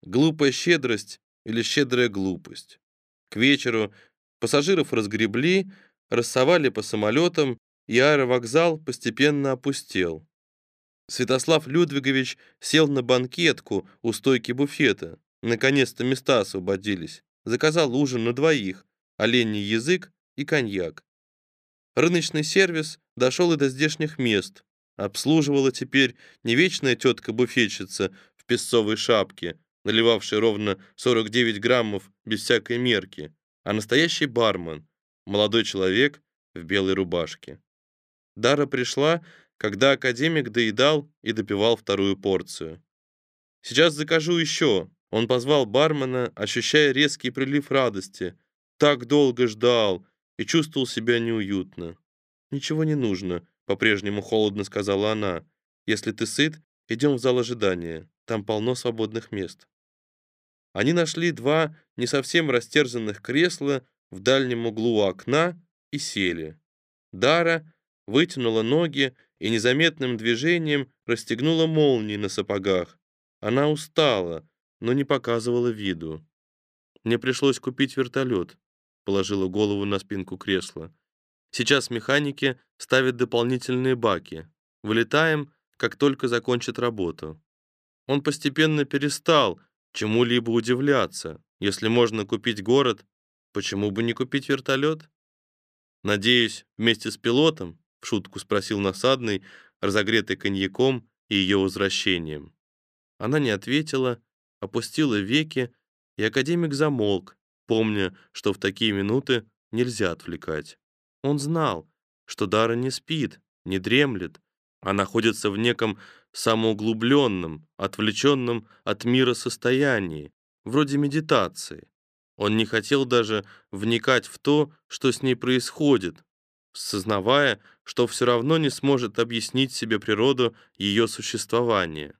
Глупая щедрость или щедрая глупость. К вечеру пассажиров разгребли, рассовали по самолетам, и аэровокзал постепенно опустел. Святослав Людвигович сел на банкетку у стойки буфета. Наконец-то места освободились. Заказал ужин на двоих, оленей язык и коньяк. Рыночный сервис дошел и до здешних мест. Обслуживала теперь не вечная тетка-буфетчица в песцовой шапке, наливавшая ровно 49 граммов без всякой мерки, а настоящий бармен, молодой человек в белой рубашке. Дара пришла, когда академик доедал и допивал вторую порцию. «Сейчас закажу еще», — он позвал бармена, ощущая резкий прилив радости. Так долго ждал и чувствовал себя неуютно. «Ничего не нужно», — по-прежнему холодно сказала она. «Если ты сыт, идем в зал ожидания. Там полно свободных мест». Они нашли два не совсем растерзанных кресла в дальнем углу окна и сели. Дара вытянула ноги и незаметным движением расстегнула молнии на сапогах. Она устала, но не показывала виду. Мне пришлось купить вертолет, положила голову на спинку кресла. Сейчас механики ставят дополнительные баки. Вылетаем, как только закончат работу. Он постепенно перестал чему-либо удивляться. Если можно купить город, почему бы не купить вертолет? Надеюсь, вместе с пилотом, в шутку спросил насадный, разогретый коньяком и ее возвращением. Она не ответила, опустила веки, и академик замолк, помня, что в такие минуты нельзя отвлекать. Он знал, что Дара не спит, не дремлет, а находится в неком самоуглубленном, отвлеченном от мира состоянии, вроде медитации. Он не хотел даже вникать в то, что с ней происходит, сознавая, что все равно не сможет объяснить себе природу ее существования.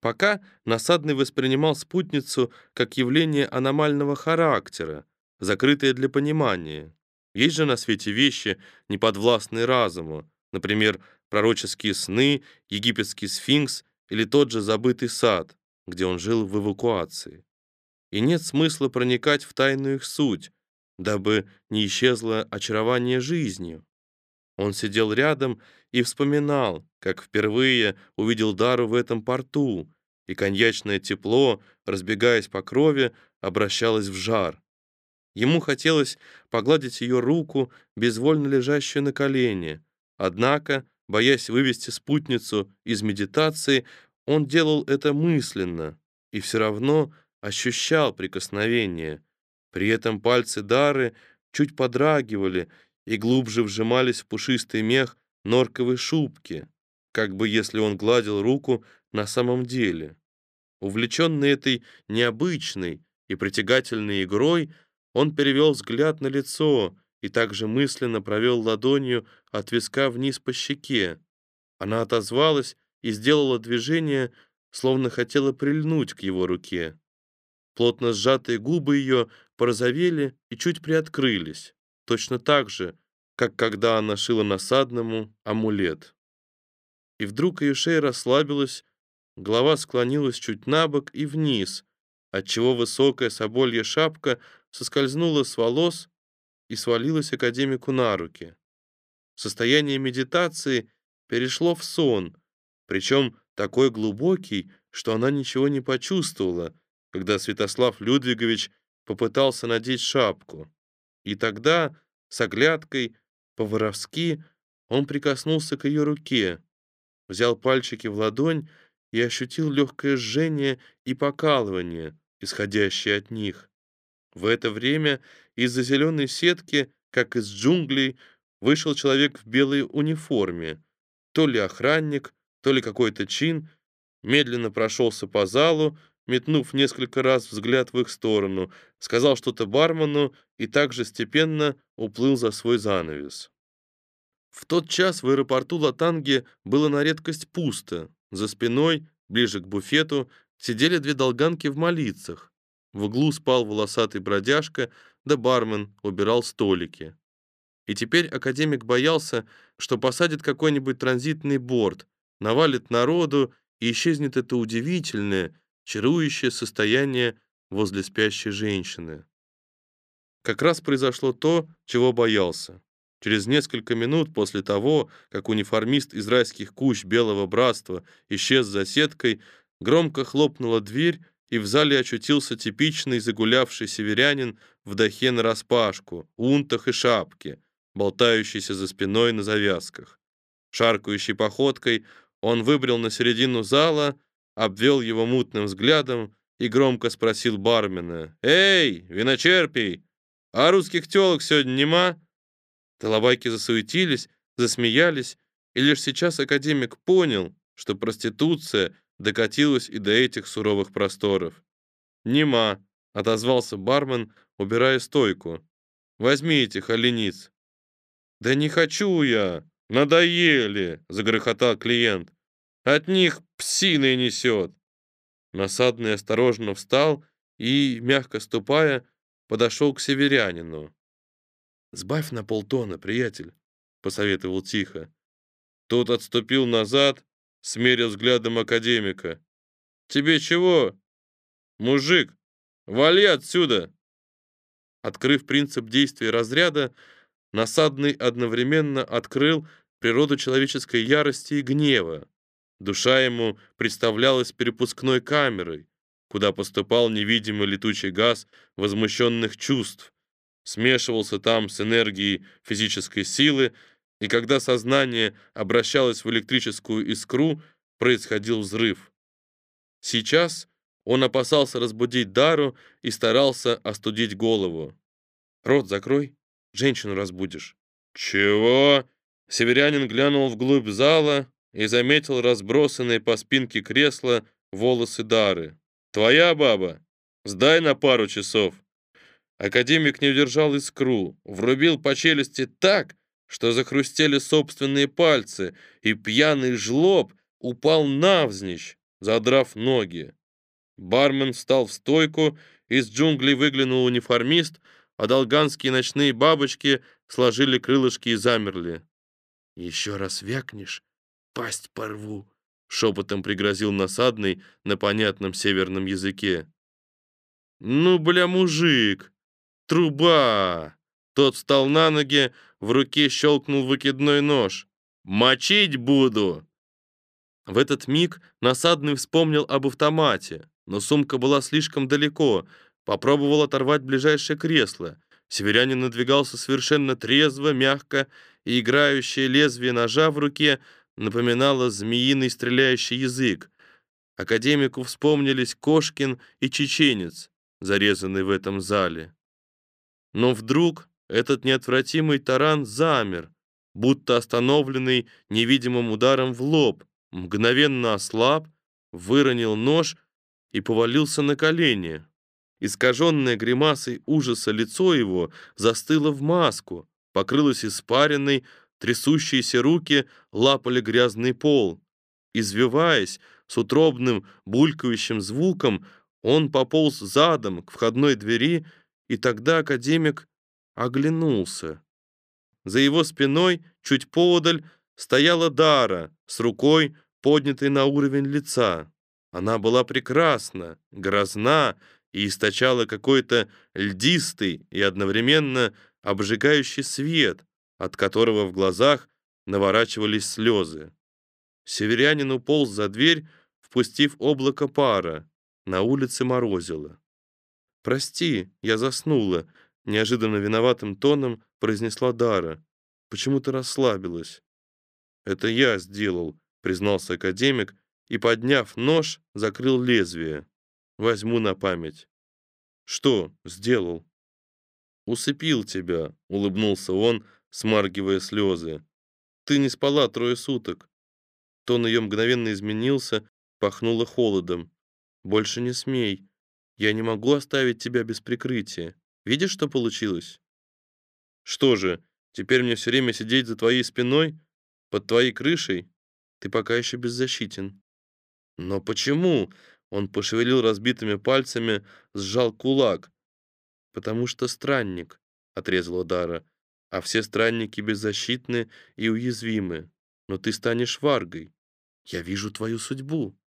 Пока насадный воспринимал спутницу как явление аномального характера, закрытое для понимания. Есть же на свете вещи, неподвластные разуму, например, пророческие сны, египетский сфинкс или тот же забытый сад, где он жил в эвакуации. И нет смысла проникать в тайную их суть, дабы не исчезло очарование жизнью. Он сидел рядом и вспоминал, как впервые увидел Дару в этом порту, и коньячное тепло, разбегаясь по крови, обращалось в жар. Ему хотелось погладить ее руку, безвольно лежащую на колене. Однако, боясь вывести спутницу из медитации, он делал это мысленно и все равно ощущал прикосновение. При этом пальцы Дары чуть подрагивали и глубже вжимались в пушистый мех норковой шубки, как бы если он гладил руку на самом деле. Увлеченный этой необычной и притягательной игрой, он перевел взгляд на лицо и также мысленно провел ладонью от виска вниз по щеке. Она отозвалась и сделала движение, словно хотела прильнуть к его руке. Плотно сжатые губы ее порозовели и чуть приоткрылись, точно так же, как когда она шила насадному амулет. И вдруг ее шея расслабилась, голова склонилась чуть набок и вниз, отчего высокая соболья шапка соскользнула с волос и свалилась академику на руки. Состояние медитации перешло в сон, причем такой глубокий, что она ничего не почувствовала, когда Святослав Людвигович попытался надеть шапку. И тогда, с оглядкой, по-воровски, он прикоснулся к ее руке, взял пальчики в ладонь и ощутил легкое жжение и покалывание, исходящее от них. В это время из-за зеленой сетки, как из джунглей, вышел человек в белой униформе, то ли охранник, то ли какой-то чин, медленно прошелся по залу метнув несколько раз взгляд в их сторону, сказал что-то бармену и также степенно уплыл за свой занавес. В тот час в аэропорту Латанги было на редкость пусто. За спиной, ближе к буфету, сидели две долганки в молицах. В углу спал волосатый бродяжка, да бармен убирал столики. И теперь академик боялся, что посадит какой-нибудь транзитный борт, навалит народу, и исчезнет это удивительное, чарующее состояние возле спящей женщины. Как раз произошло то, чего боялся. Через несколько минут после того, как униформист из райских кущ Белого Братства исчез за сеткой, громко хлопнула дверь, и в зале очутился типичный загулявший северянин в дахе нараспашку, унтах и шапке, болтающийся за спиной на завязках. Шаркающей походкой он выбрел на середину зала, обвел его мутным взглядом и громко спросил бармена. «Эй, виночерпий, а русских тёлок сегодня нема?» Толобайки засуетились, засмеялись, и лишь сейчас академик понял, что проституция докатилась и до этих суровых просторов. «Нема», — отозвался бармен, убирая стойку. «Возьми этих олениц». «Да не хочу я! Надоели!» — загрохотал клиент. «От них псиной несет!» Насадный осторожно встал и, мягко ступая, подошел к северянину. «Сбавь на полтона, приятель», — посоветовал тихо. Тот отступил назад, смерил взглядом академика. «Тебе чего? Мужик, вали отсюда!» Открыв принцип действия разряда, насадный одновременно открыл природу человеческой ярости и гнева. Душа ему представлялась перепускной камерой, куда поступал невидимый летучий газ возмущенных чувств, смешивался там с энергией физической силы, и когда сознание обращалось в электрическую искру, происходил взрыв. Сейчас он опасался разбудить Дару и старался остудить голову. «Рот закрой, женщину разбудишь». «Чего?» Северянин глянул вглубь зала и заметил разбросанные по спинке кресла волосы Дары. «Твоя баба? Сдай на пару часов». Академик не удержал искру, врубил по челюсти так, что захрустели собственные пальцы, и пьяный жлоб упал навзничь, задрав ноги. Бармен встал в стойку, из джунглей выглянул униформист, а долганские ночные бабочки сложили крылышки и замерли. «Еще раз вякнешь, пасть порву», — шепотом пригрозил насадный на понятном северном языке. «Ну, бля, мужик!» Труба! Тот встал на ноги, в руке щелкнул выкидной нож. «Мочить буду!» В этот миг насадный вспомнил об автомате, но сумка была слишком далеко. Попробовал оторвать ближайшее кресло. Северянин надвигался совершенно трезво, мягко, и играющее лезвие ножа в руке напоминало змеиный стреляющий язык. Академику вспомнились Кошкин и чеченец, зарезанный в этом зале. Но вдруг этот неотвратимый таран замер, будто остановленный невидимым ударом в лоб, мгновенно ослаб, выронил нож и повалился на колени. Искаженное гримасой ужаса лицо его застыло в маску, покрылось испаренной, трясущиеся руки лапали грязный пол. Извиваясь, с утробным булькающим звуком, он пополз задом к входной двери и тогда академик оглянулся. За его спиной, чуть поодаль, стояла Дара с рукой, поднятой на уровень лица. Она была прекрасна, грозна и источала какой-то льдистый и одновременно обжигающий свет, от которого в глазах наворачивались слезы. Северянин уполз за дверь, впустив облако пара. На улице морозило. «Прости, я заснула», — неожиданно виноватым тоном произнесла Дара. «Почему ты расслабилась?» «Это я сделал», — признался академик и, подняв нож, закрыл лезвие. «Возьму на память». «Что сделал?» «Усыпил тебя», — улыбнулся он, смаргивая слезы. «Ты не спала трое суток». Тон ее мгновенно изменился, пахнуло холодом. Больше не смей. Я не могу оставить тебя без прикрытия. Видишь, что получилось? Что же, теперь мне все время сидеть за твоей спиной, под твоей крышей? Ты пока еще беззащитен. Но почему? Он пошевелил разбитыми пальцами, сжал кулак. Потому что странник, отрезала Дара. А все странники беззащитны и уязвимы. Но ты станешь варгой. Я вижу твою судьбу.